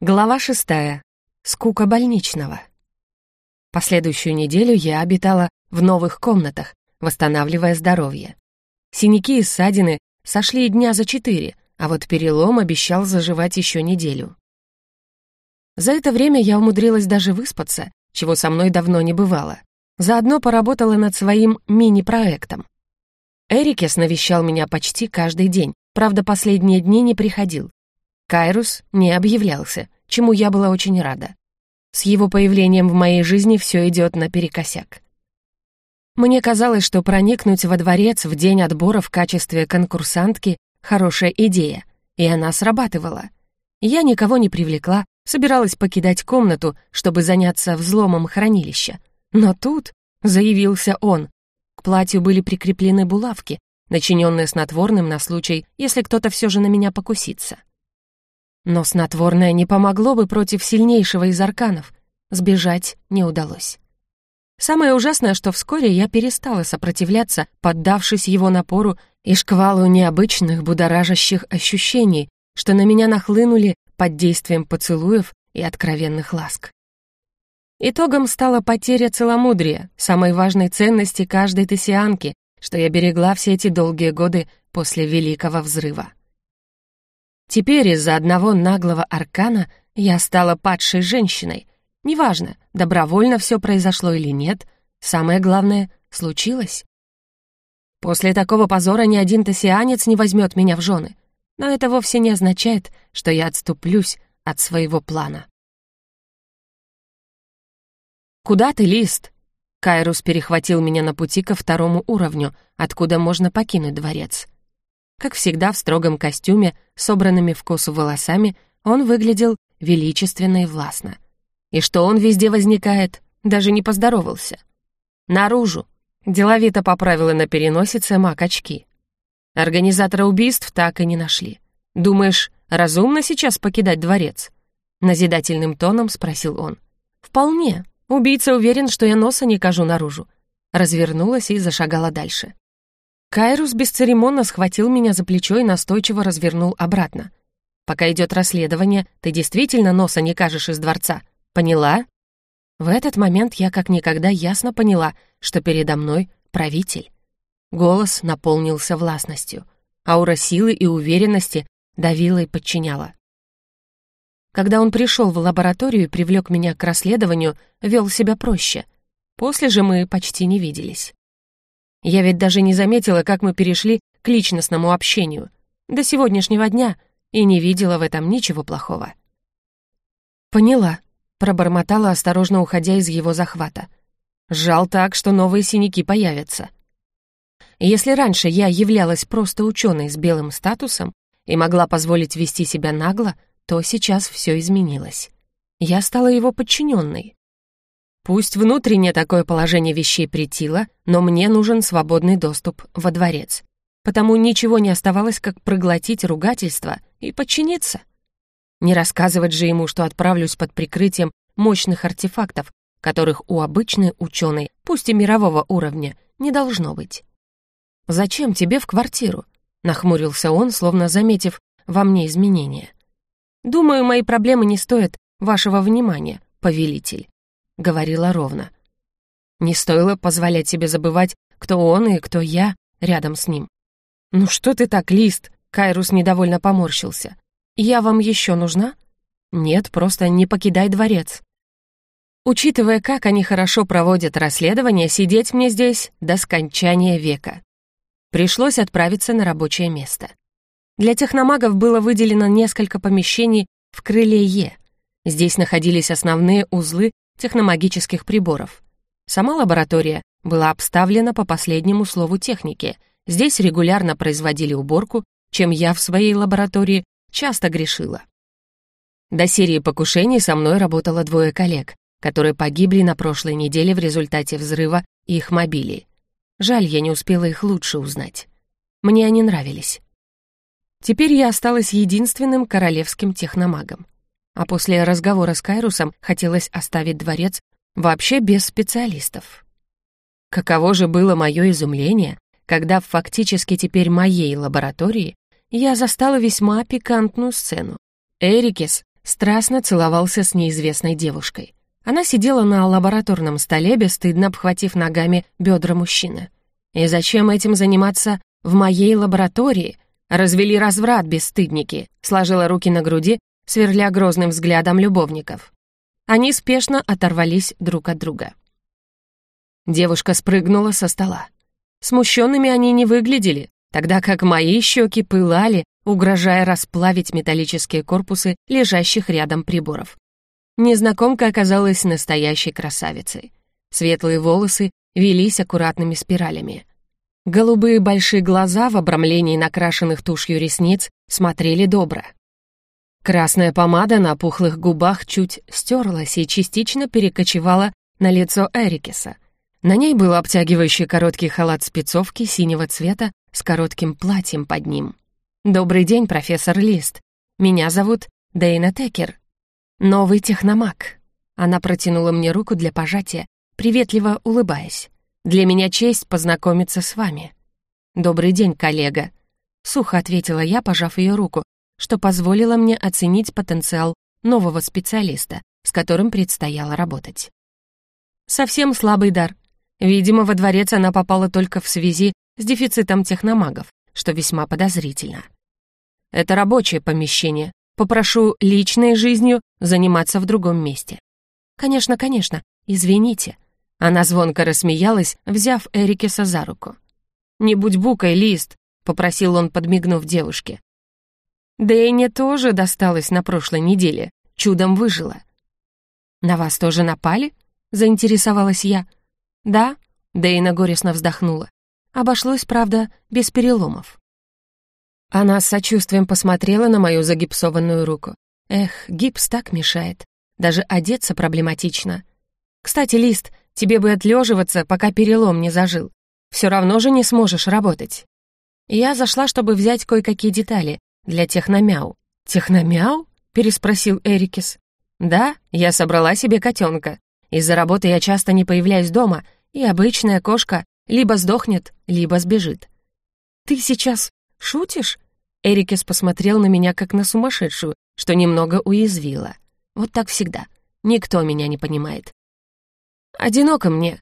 Глава шестая. Скука больничного. Последующую неделю я обитала в новых комнатах, восстанавливая здоровье. Синяки и ссадины сошли дня за четыре, а вот перелом обещал заживать еще неделю. За это время я умудрилась даже выспаться, чего со мной давно не бывало. Заодно поработала над своим мини-проектом. Эрикес навещал меня почти каждый день, правда, последние дни не приходил. Кайрус не объявлялся, чему я была очень рада. С его появлением в моей жизни все идет наперекосяк. Мне казалось, что проникнуть во дворец в день отбора в качестве конкурсантки — хорошая идея, и она срабатывала. Я никого не привлекла, собиралась покидать комнату, чтобы заняться взломом хранилища. Но тут заявился он. К платью были прикреплены булавки, начиненные снотворным на случай, если кто-то все же на меня покусится. Но снотворное не помогло бы против сильнейшего из арканов. Сбежать не удалось. Самое ужасное, что вскоре я перестала сопротивляться, поддавшись его напору и шквалу необычных будоражащих ощущений, что на меня нахлынули под действием поцелуев и откровенных ласк. Итогом стала потеря целомудрия, самой важной ценности каждой тессианки, что я берегла все эти долгие годы после Великого Взрыва. Теперь из-за одного наглого аркана я стала падшей женщиной. Неважно, добровольно все произошло или нет, самое главное — случилось. После такого позора ни один тессианец не возьмет меня в жены. Но это вовсе не означает, что я отступлюсь от своего плана. «Куда ты, Лист?» Кайрус перехватил меня на пути ко второму уровню, откуда можно покинуть дворец. Как всегда, в строгом костюме, собранными в косу волосами, он выглядел величественно и властно. И что он везде возникает, даже не поздоровался. «Наружу!» — деловито поправила на переносице маг очки. Организатора убийств так и не нашли. «Думаешь, разумно сейчас покидать дворец?» Назидательным тоном спросил он. «Вполне. Убийца уверен, что я носа не кажу наружу». Развернулась и зашагала дальше. Кайрус бесцеремонно схватил меня за плечо и настойчиво развернул обратно. «Пока идет расследование, ты действительно носа не кажешь из дворца. Поняла?» В этот момент я как никогда ясно поняла, что передо мной правитель. Голос наполнился властностью. Аура силы и уверенности давила и подчиняла. Когда он пришел в лабораторию и привлек меня к расследованию, вел себя проще. После же мы почти не виделись. Я ведь даже не заметила, как мы перешли к личностному общению. До сегодняшнего дня и не видела в этом ничего плохого. «Поняла», — пробормотала, осторожно уходя из его захвата. «Жал так, что новые синяки появятся». Если раньше я являлась просто ученой с белым статусом и могла позволить вести себя нагло, то сейчас все изменилось. Я стала его подчиненной. Пусть внутреннее такое положение вещей притило, но мне нужен свободный доступ во дворец. Потому ничего не оставалось, как проглотить ругательство и подчиниться. Не рассказывать же ему, что отправлюсь под прикрытием мощных артефактов, которых у обычной ученой, пусть и мирового уровня, не должно быть. «Зачем тебе в квартиру?» — нахмурился он, словно заметив во мне изменения. «Думаю, мои проблемы не стоят вашего внимания, повелитель». — говорила ровно. Не стоило позволять себе забывать, кто он и кто я рядом с ним. «Ну что ты так, Лист?» — Кайрус недовольно поморщился. «Я вам еще нужна?» «Нет, просто не покидай дворец». Учитывая, как они хорошо проводят расследование, сидеть мне здесь до скончания века. Пришлось отправиться на рабочее место. Для техномагов было выделено несколько помещений в крыле Е. Здесь находились основные узлы техномагических приборов. Сама лаборатория была обставлена по последнему слову техники. Здесь регулярно производили уборку, чем я в своей лаборатории часто грешила. До серии покушений со мной работало двое коллег, которые погибли на прошлой неделе в результате взрыва их мобилей. Жаль, я не успела их лучше узнать. Мне они нравились. Теперь я осталась единственным королевским техномагом а после разговора с Кайрусом хотелось оставить дворец вообще без специалистов. Каково же было мое изумление, когда в фактически теперь моей лаборатории я застала весьма пикантную сцену. Эрикес страстно целовался с неизвестной девушкой. Она сидела на лабораторном столе, бесстыдно обхватив ногами бедра мужчины. И зачем этим заниматься в моей лаборатории? Развели разврат, бесстыдники, сложила руки на груди, сверля грозным взглядом любовников. Они спешно оторвались друг от друга. Девушка спрыгнула со стола. Смущенными они не выглядели, тогда как мои щеки пылали, угрожая расплавить металлические корпусы лежащих рядом приборов. Незнакомка оказалась настоящей красавицей. Светлые волосы велись аккуратными спиралями. Голубые большие глаза в обрамлении накрашенных тушью ресниц смотрели добро. Красная помада на пухлых губах чуть стерлась и частично перекочевала на лицо Эрикеса. На ней был обтягивающий короткий халат спецовки синего цвета с коротким платьем под ним. «Добрый день, профессор Лист. Меня зовут Дейна Текер. «Новый техномаг». Она протянула мне руку для пожатия, приветливо улыбаясь. «Для меня честь познакомиться с вами». «Добрый день, коллега», — сухо ответила я, пожав ее руку, что позволило мне оценить потенциал нового специалиста, с которым предстояло работать. Совсем слабый дар. Видимо, во дворец она попала только в связи с дефицитом техномагов, что весьма подозрительно. Это рабочее помещение, Попрошу личной жизнью заниматься в другом месте». «Конечно, конечно, извините». Она звонко рассмеялась, взяв Эрикеса за руку. «Не будь букой, Лист», — попросил он, подмигнув девушке. «Дэйне тоже досталось на прошлой неделе, чудом выжила». «На вас тоже напали?» — заинтересовалась я. «Да», — Дэйна горестно вздохнула. Обошлось, правда, без переломов. Она с сочувствием посмотрела на мою загипсованную руку. Эх, гипс так мешает. Даже одеться проблематично. Кстати, Лист, тебе бы отлеживаться, пока перелом не зажил. Все равно же не сможешь работать. Я зашла, чтобы взять кое-какие детали для техномяу. «Техномяу?» — переспросил Эрикис. «Да, я собрала себе котенка. Из-за работы я часто не появляюсь дома, и обычная кошка либо сдохнет, либо сбежит». «Ты сейчас «Шутишь?» Эрикес посмотрел на меня как на сумасшедшую, что немного уязвило. Вот так всегда. Никто меня не понимает. Одиноко мне.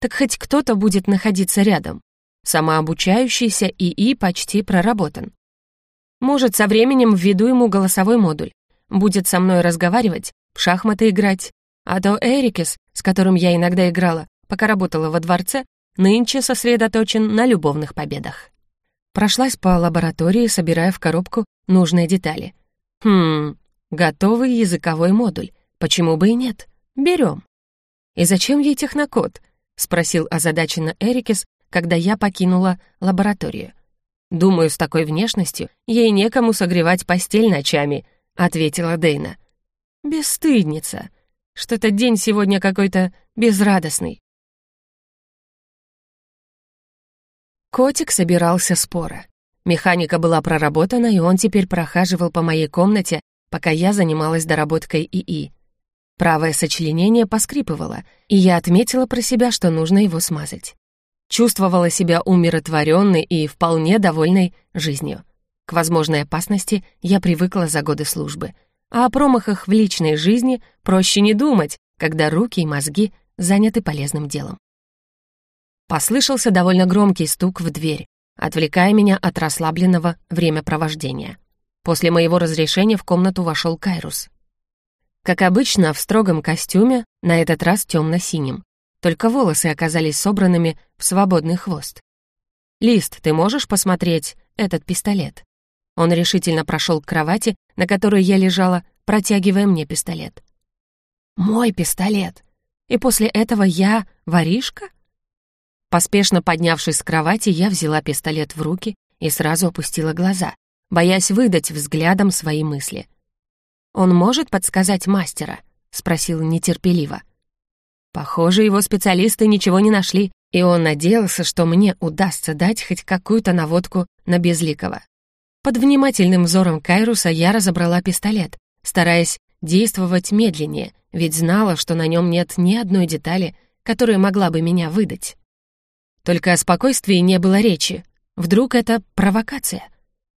Так хоть кто-то будет находиться рядом. Самообучающийся ИИ почти проработан. Может, со временем введу ему голосовой модуль. Будет со мной разговаривать, в шахматы играть. А то Эрикес, с которым я иногда играла, пока работала во дворце, нынче сосредоточен на любовных победах. Прошлась по лаборатории, собирая в коробку нужные детали. Хм, готовый языковой модуль. Почему бы и нет? Берем. «И зачем ей технокод?» — спросил озадаченно Эрикес, когда я покинула лабораторию. «Думаю, с такой внешностью ей некому согревать постель ночами», — ответила Дейна. «Бесстыдница. Что-то день сегодня какой-то безрадостный. Котик собирался спора. Механика была проработана, и он теперь прохаживал по моей комнате, пока я занималась доработкой ИИ. Правое сочленение поскрипывало, и я отметила про себя, что нужно его смазать. Чувствовала себя умиротворенной и вполне довольной жизнью. К возможной опасности я привыкла за годы службы, а о промахах в личной жизни проще не думать, когда руки и мозги заняты полезным делом. Послышался довольно громкий стук в дверь, отвлекая меня от расслабленного времяпровождения. После моего разрешения в комнату вошел Кайрус. Как обычно, в строгом костюме, на этот раз темно-синим. Только волосы оказались собранными в свободный хвост. «Лист, ты можешь посмотреть этот пистолет?» Он решительно прошел к кровати, на которой я лежала, протягивая мне пистолет. «Мой пистолет! И после этого я воришка?» Поспешно поднявшись с кровати, я взяла пистолет в руки и сразу опустила глаза, боясь выдать взглядом свои мысли. «Он может подсказать мастера?» — спросил нетерпеливо. Похоже, его специалисты ничего не нашли, и он надеялся, что мне удастся дать хоть какую-то наводку на Безликого. Под внимательным взором Кайруса я разобрала пистолет, стараясь действовать медленнее, ведь знала, что на нем нет ни одной детали, которая могла бы меня выдать. Только о спокойствии не было речи. Вдруг это провокация?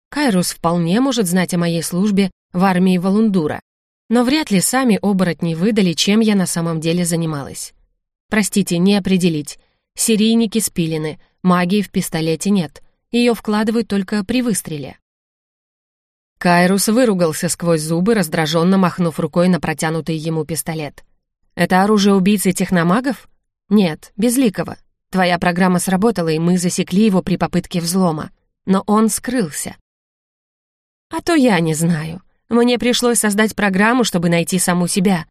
Кайрус вполне может знать о моей службе в армии Валундура. Но вряд ли сами оборотни выдали, чем я на самом деле занималась. Простите, не определить. Серийники спилены, магии в пистолете нет. Ее вкладывают только при выстреле. Кайрус выругался сквозь зубы, раздраженно махнув рукой на протянутый ему пистолет. «Это оружие убийцы техномагов?» «Нет, безликого. Твоя программа сработала, и мы засекли его при попытке взлома. Но он скрылся». «А то я не знаю. Мне пришлось создать программу, чтобы найти саму себя.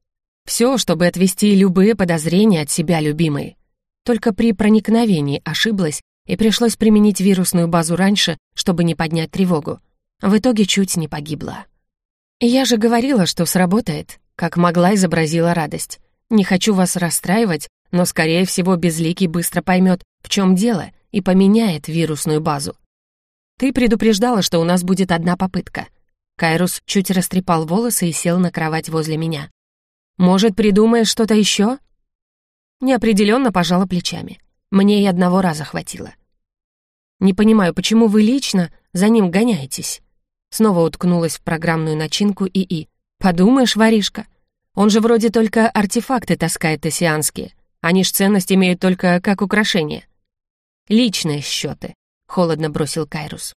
Все, чтобы отвести любые подозрения от себя любимой. Только при проникновении ошиблась, и пришлось применить вирусную базу раньше, чтобы не поднять тревогу. В итоге чуть не погибла. Я же говорила, что сработает. Как могла, изобразила радость. Не хочу вас расстраивать, но, скорее всего, Безликий быстро поймет, в чем дело, и поменяет вирусную базу. Ты предупреждала, что у нас будет одна попытка. Кайрус чуть растрепал волосы и сел на кровать возле меня. «Может, придумаешь что-то еще?» Неопределенно пожала плечами. Мне и одного раза хватило. «Не понимаю, почему вы лично за ним гоняетесь?» Снова уткнулась в программную начинку ИИ. «Подумаешь, воришка, он же вроде только артефакты таскает тессианские. Они ж ценность имеют только как украшение». «Личные счеты», — холодно бросил Кайрус.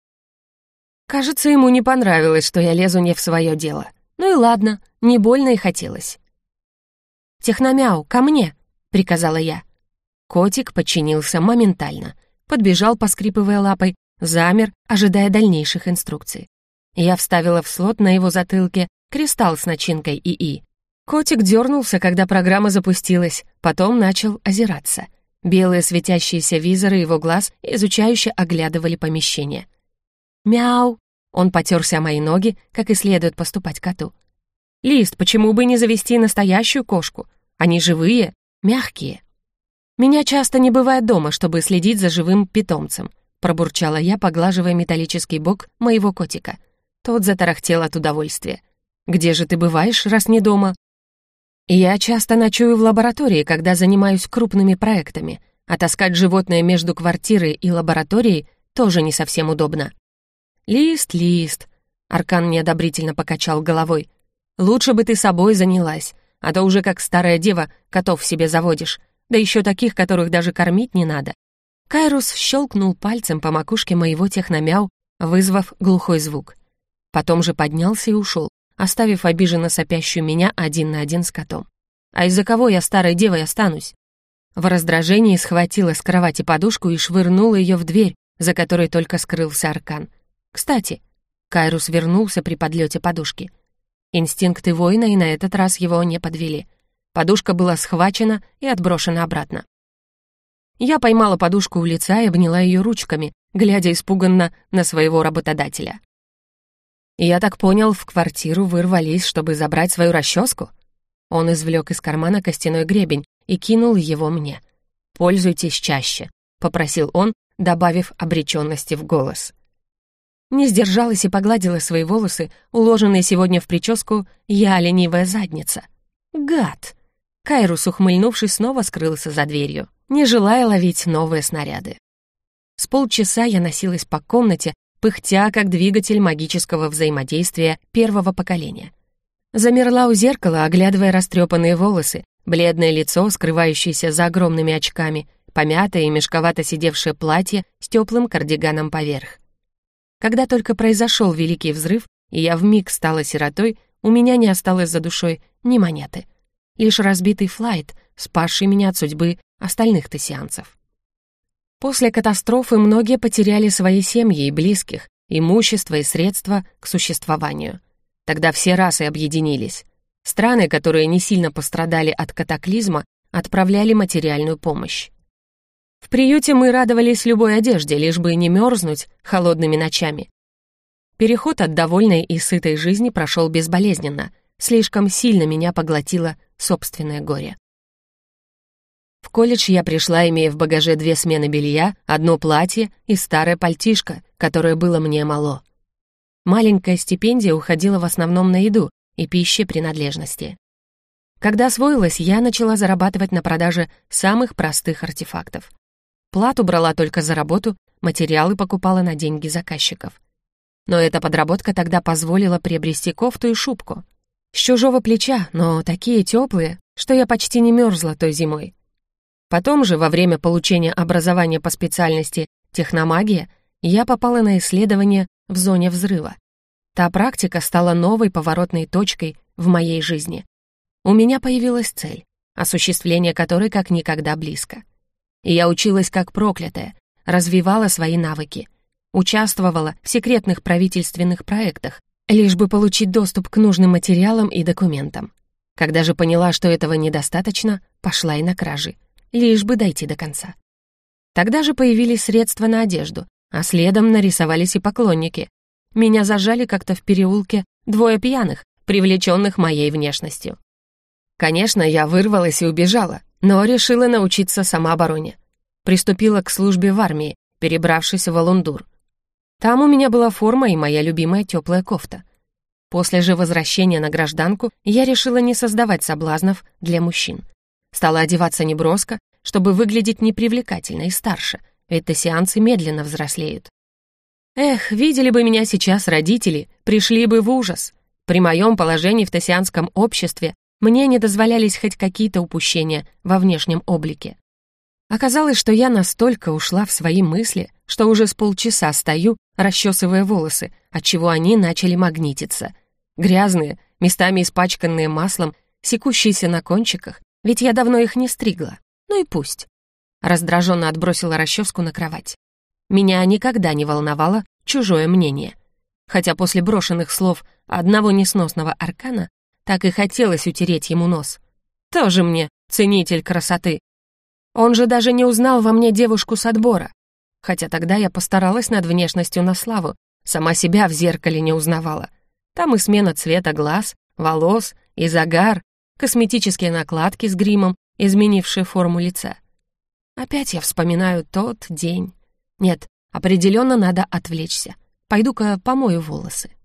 Кажется, ему не понравилось, что я лезу не в свое дело. Ну и ладно, не больно и хотелось. «Техномяу, ко мне!» — приказала я. Котик подчинился моментально, подбежал, поскрипывая лапой, замер, ожидая дальнейших инструкций. Я вставила в слот на его затылке кристалл с начинкой ИИ. Котик дернулся, когда программа запустилась, потом начал озираться. Белые светящиеся визоры его глаз изучающе оглядывали помещение — «Мяу!» Он потерся о мои ноги, как и следует поступать коту. «Лист, почему бы не завести настоящую кошку? Они живые, мягкие». «Меня часто не бывает дома, чтобы следить за живым питомцем», пробурчала я, поглаживая металлический бок моего котика. Тот затарахтел от удовольствия. «Где же ты бываешь, раз не дома?» «Я часто ночую в лаборатории, когда занимаюсь крупными проектами, а таскать животное между квартирой и лабораторией тоже не совсем удобно». «Лист, лист», — Аркан неодобрительно покачал головой. «Лучше бы ты собой занялась, а то уже как старая дева котов себе заводишь, да еще таких, которых даже кормить не надо». Кайрус щелкнул пальцем по макушке моего техномяу, вызвав глухой звук. Потом же поднялся и ушел, оставив обиженно сопящую меня один на один с котом. «А из-за кого я старой девой останусь?» В раздражении схватила с кровати подушку и швырнула ее в дверь, за которой только скрылся Аркан. Кстати, Кайрус вернулся при подлете подушки. Инстинкты воина и на этот раз его не подвели. Подушка была схвачена и отброшена обратно. Я поймала подушку у лица и обняла ее ручками, глядя испуганно на своего работодателя. «Я так понял, в квартиру вы рвались, чтобы забрать свою расческу?» Он извлек из кармана костяной гребень и кинул его мне. «Пользуйтесь чаще», — попросил он, добавив обреченности в голос. Не сдержалась и погладила свои волосы, уложенные сегодня в прическу «Я ленивая задница». «Гад!» Кайрус, ухмыльнувшись, снова скрылся за дверью, не желая ловить новые снаряды. С полчаса я носилась по комнате, пыхтя, как двигатель магического взаимодействия первого поколения. Замерла у зеркала, оглядывая растрепанные волосы, бледное лицо, скрывающееся за огромными очками, помятое и мешковато сидевшее платье с теплым кардиганом поверх. Когда только произошел великий взрыв, и я вмиг стала сиротой, у меня не осталось за душой ни монеты. Лишь разбитый флайт, спасший меня от судьбы остальных тессианцев. После катастрофы многие потеряли свои семьи и близких, имущество и средства к существованию. Тогда все расы объединились. Страны, которые не сильно пострадали от катаклизма, отправляли материальную помощь. В приюте мы радовались любой одежде, лишь бы не мерзнуть холодными ночами. Переход от довольной и сытой жизни прошел безболезненно, слишком сильно меня поглотило собственное горе. В колледж я пришла, имея в багаже две смены белья, одно платье и старое пальтишко, которое было мне мало. Маленькая стипендия уходила в основном на еду и пище принадлежности. Когда освоилась, я начала зарабатывать на продаже самых простых артефактов. Плату брала только за работу, материалы покупала на деньги заказчиков. Но эта подработка тогда позволила приобрести кофту и шубку. с чужого плеча, но такие теплые, что я почти не мерзла той зимой. Потом же, во время получения образования по специальности техномагия, я попала на исследование в зоне взрыва. Та практика стала новой поворотной точкой в моей жизни. У меня появилась цель, осуществление которой как никогда близко. И я училась как проклятая, развивала свои навыки, участвовала в секретных правительственных проектах, лишь бы получить доступ к нужным материалам и документам. Когда же поняла, что этого недостаточно, пошла и на кражи, лишь бы дойти до конца. Тогда же появились средства на одежду, а следом нарисовались и поклонники. Меня зажали как-то в переулке двое пьяных, привлеченных моей внешностью. Конечно, я вырвалась и убежала, но решила научиться самообороне. Приступила к службе в армии, перебравшись в Алундур. Там у меня была форма и моя любимая теплая кофта. После же возвращения на гражданку я решила не создавать соблазнов для мужчин. Стала одеваться неброско, чтобы выглядеть непривлекательно и старше, ведь тессианцы медленно взрослеют. Эх, видели бы меня сейчас родители, пришли бы в ужас. При моем положении в тессианском обществе мне не дозволялись хоть какие-то упущения во внешнем облике. Оказалось, что я настолько ушла в свои мысли, что уже с полчаса стою, расчесывая волосы, отчего они начали магнититься. Грязные, местами испачканные маслом, секущиеся на кончиках, ведь я давно их не стригла. Ну и пусть. Раздраженно отбросила расческу на кровать. Меня никогда не волновало чужое мнение. Хотя после брошенных слов одного несносного аркана так и хотелось утереть ему нос. Тоже мне ценитель красоты. Он же даже не узнал во мне девушку с отбора. Хотя тогда я постаралась над внешностью на славу, сама себя в зеркале не узнавала. Там и смена цвета глаз, волос, и загар, косметические накладки с гримом, изменившие форму лица. Опять я вспоминаю тот день. Нет, определенно надо отвлечься. Пойду-ка помою волосы.